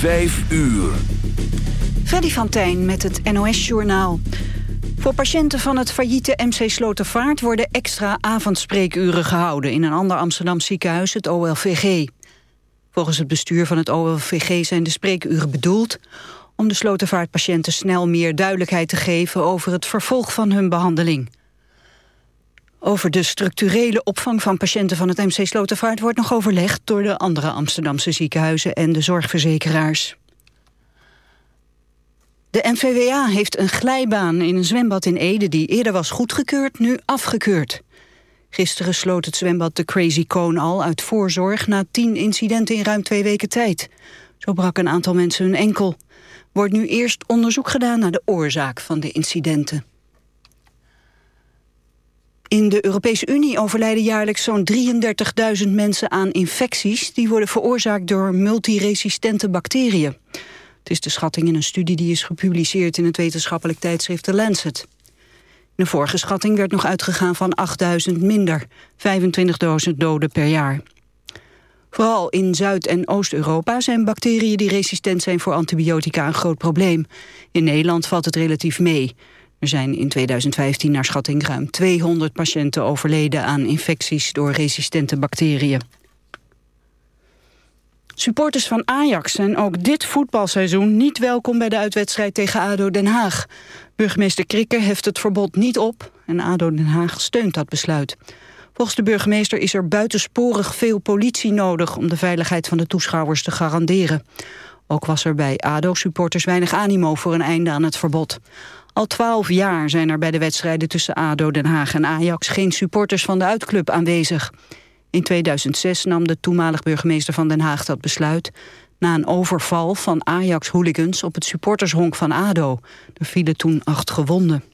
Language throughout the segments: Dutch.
Vijf uur. Freddy van Tijn met het NOS-journaal. Voor patiënten van het failliete MC Slotervaart... worden extra avondspreekuren gehouden... in een ander Amsterdam ziekenhuis, het OLVG. Volgens het bestuur van het OLVG zijn de spreekuren bedoeld... om de Slotervaartpatiënten snel meer duidelijkheid te geven... over het vervolg van hun behandeling. Over de structurele opvang van patiënten van het MC Slotervaart... wordt nog overlegd door de andere Amsterdamse ziekenhuizen en de zorgverzekeraars. De NVWA heeft een glijbaan in een zwembad in Ede... die eerder was goedgekeurd, nu afgekeurd. Gisteren sloot het zwembad de Crazy Cone al uit voorzorg... na tien incidenten in ruim twee weken tijd. Zo brak een aantal mensen hun enkel. Wordt nu eerst onderzoek gedaan naar de oorzaak van de incidenten. In de Europese Unie overlijden jaarlijks zo'n 33.000 mensen aan infecties... die worden veroorzaakt door multiresistente bacteriën. Het is de schatting in een studie die is gepubliceerd... in het wetenschappelijk tijdschrift The Lancet. In de vorige schatting werd nog uitgegaan van 8.000 minder. 25.000 doden per jaar. Vooral in Zuid- en Oost-Europa zijn bacteriën die resistent zijn voor antibiotica een groot probleem. In Nederland valt het relatief mee. Er zijn in 2015 naar schatting ruim 200 patiënten overleden aan infecties door resistente bacteriën. Supporters van Ajax zijn ook dit voetbalseizoen niet welkom bij de uitwedstrijd tegen ADO Den Haag. Burgemeester Krikke heft het verbod niet op en ADO Den Haag steunt dat besluit. Volgens de burgemeester is er buitensporig veel politie nodig om de veiligheid van de toeschouwers te garanderen. Ook was er bij ADO-supporters weinig animo voor een einde aan het verbod. Al twaalf jaar zijn er bij de wedstrijden tussen ADO Den Haag en Ajax geen supporters van de uitclub aanwezig. In 2006 nam de toenmalig burgemeester van Den Haag dat besluit... na een overval van Ajax-hooligans op het supportershonk van ADO. Er vielen toen acht gewonden.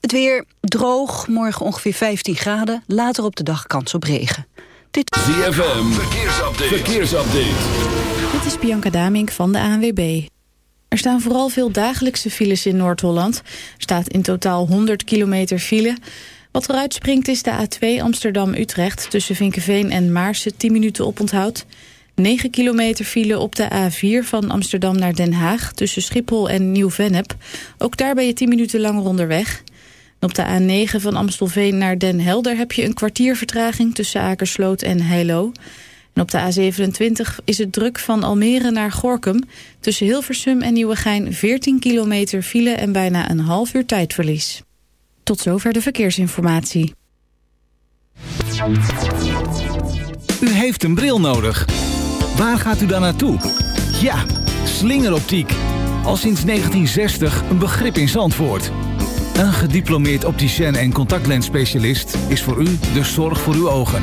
Het weer droog, morgen ongeveer 15 graden. Later op de dag kans op regen. Dit... ZFM, verkeersupdate. verkeersupdate. Dit is Bianca Damink van de ANWB. Er staan vooral veel dagelijkse files in Noord-Holland. Er staat in totaal 100 kilometer file... Wat eruit springt is de A2 Amsterdam-Utrecht... tussen Vinkenveen en Maarsen 10 minuten oponthoud. 9 kilometer file op de A4 van Amsterdam naar Den Haag... tussen Schiphol en Nieuw-Vennep. Ook daar ben je 10 minuten langer onderweg. op de A9 van Amstelveen naar Den Helder... heb je een kwartier vertraging tussen Akersloot en Heilo. En op de A27 is het druk van Almere naar Gorkum. Tussen Hilversum en Nieuwegein 14 kilometer file... en bijna een half uur tijdverlies. Tot zover de verkeersinformatie. U heeft een bril nodig. Waar gaat u dan naartoe? Ja, slingeroptiek. Al sinds 1960 een begrip in Zandvoort. Een gediplomeerd opticien en contactlensspecialist is voor u de zorg voor uw ogen.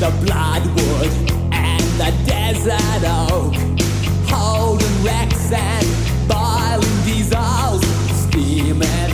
the bloodwood and the desert oak, holding wrecks and boiling diesels, steaming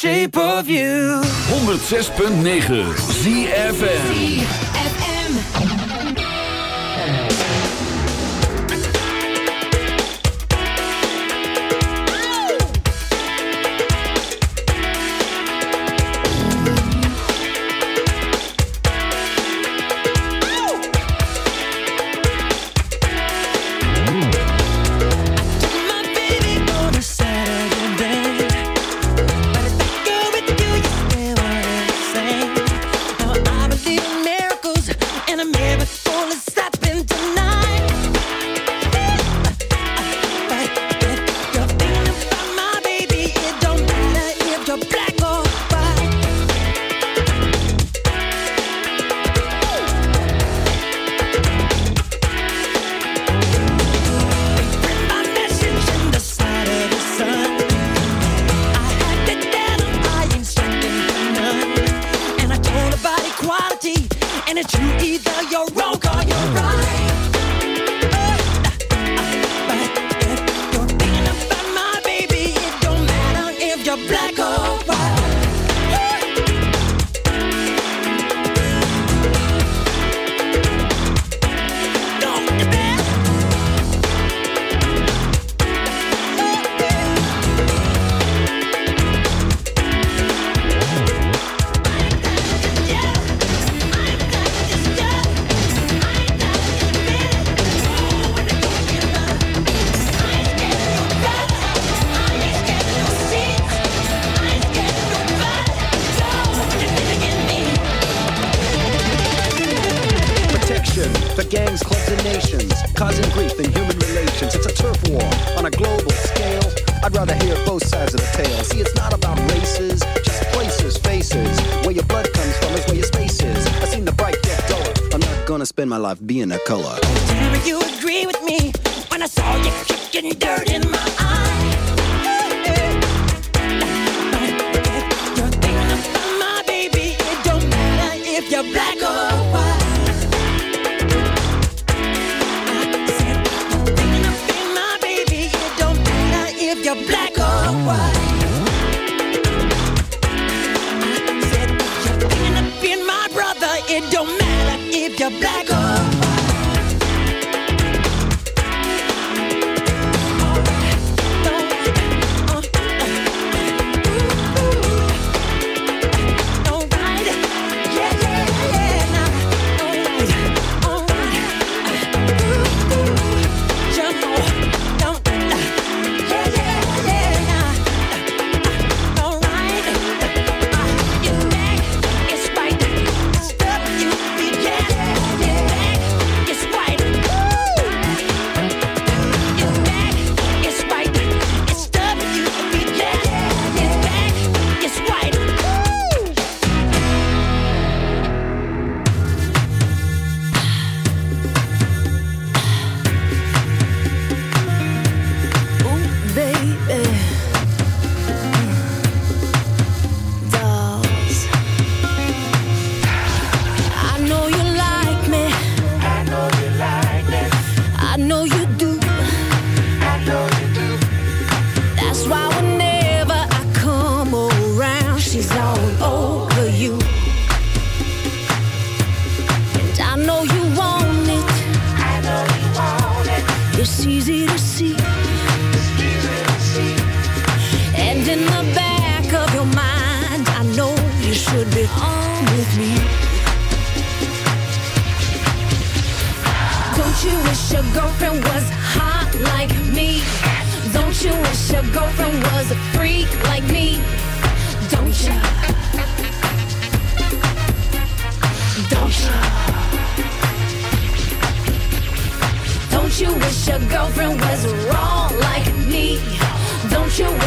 shape of you 106.9 ZFM. You're black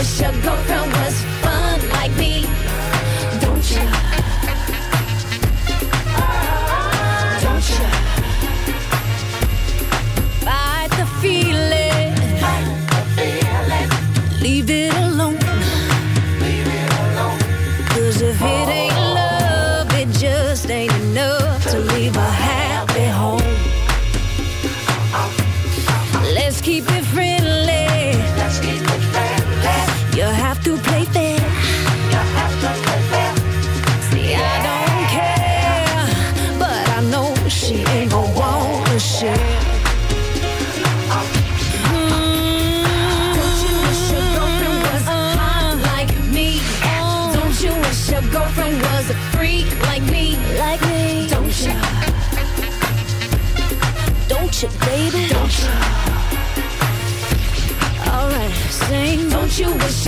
shut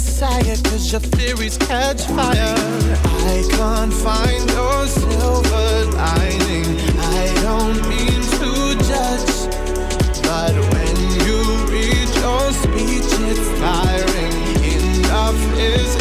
Cause your theories catch fire. I can't find no silver lining. I don't mean to judge, but when you read your speech, it's tiring. Enough is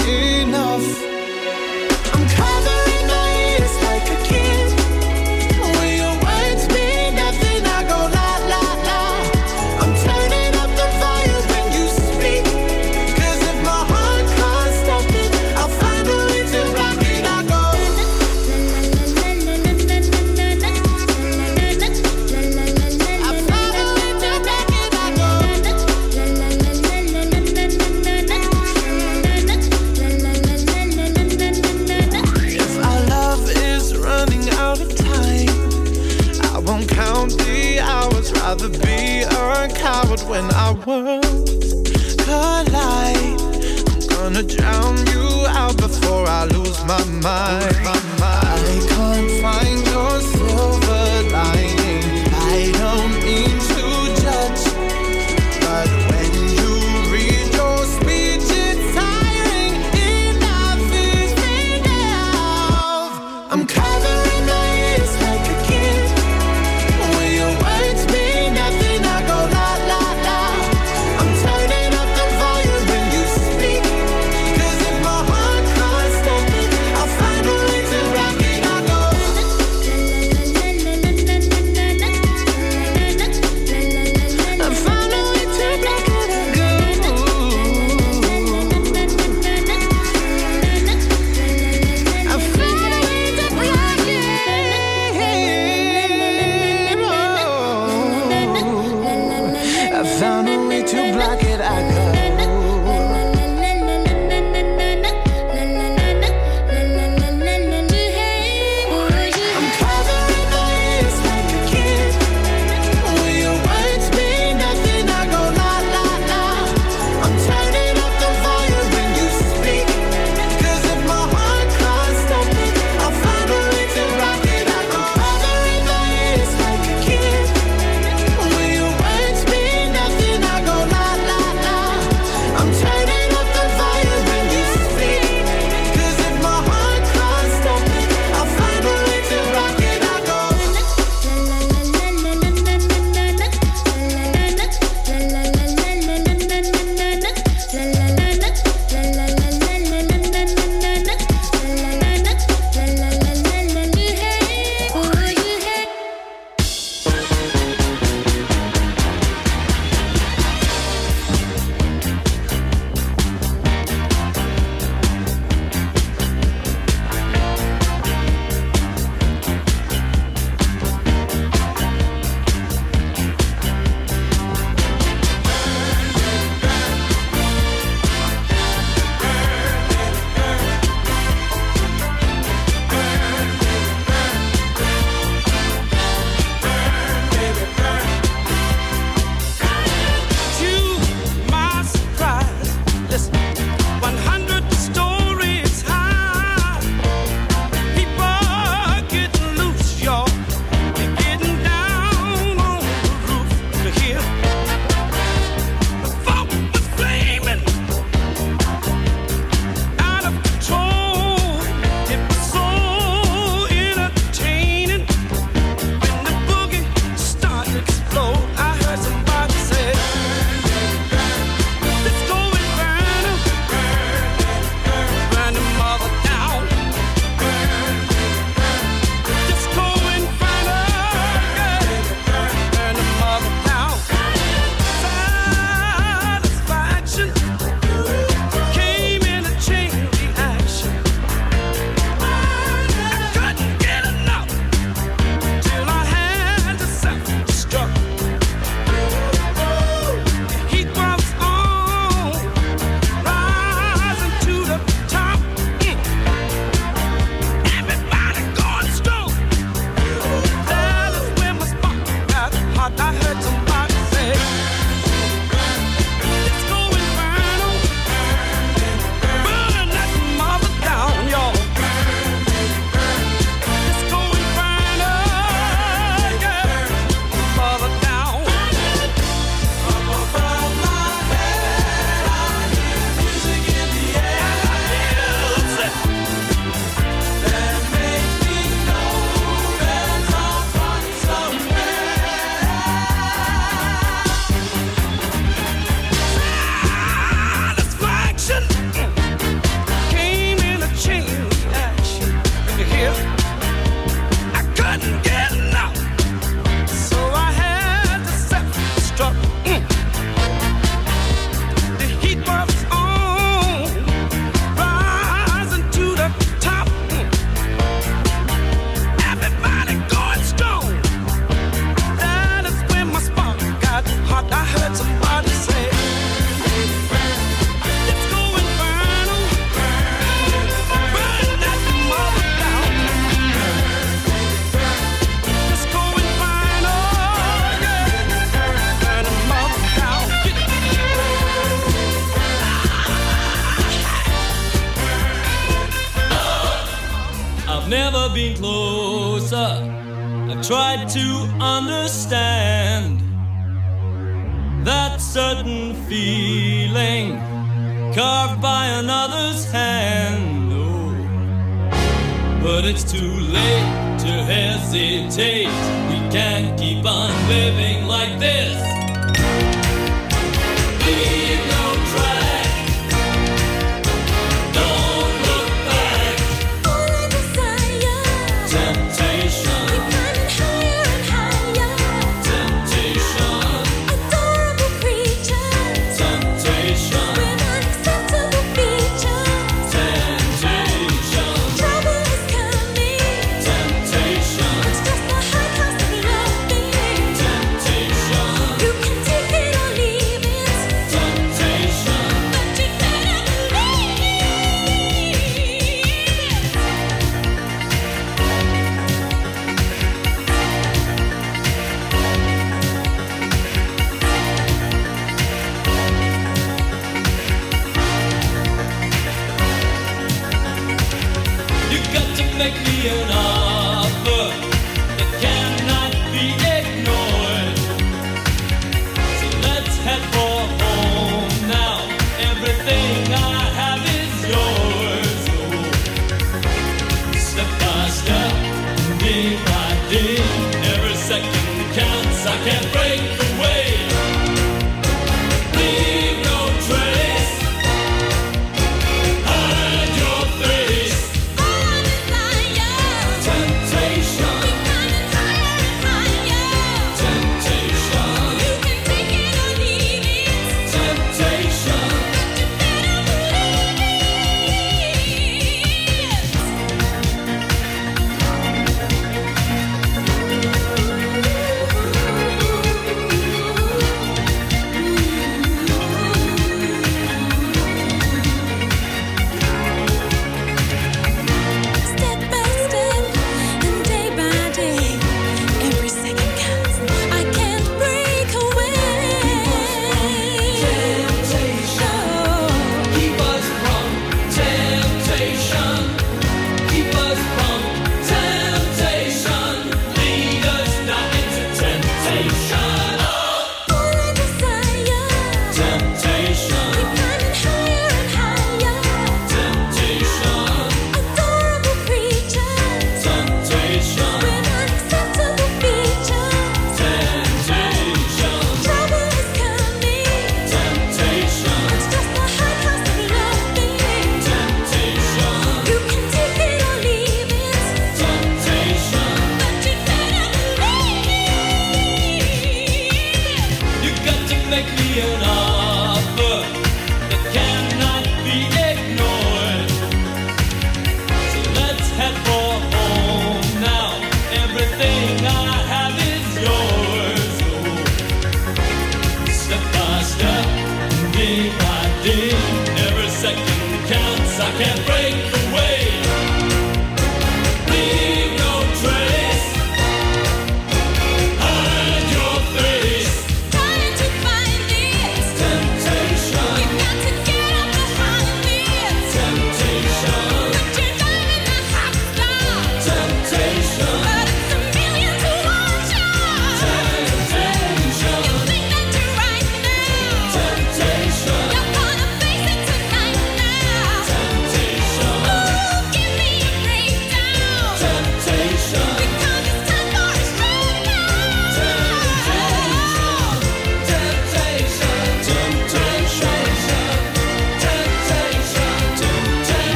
mind.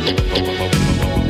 Música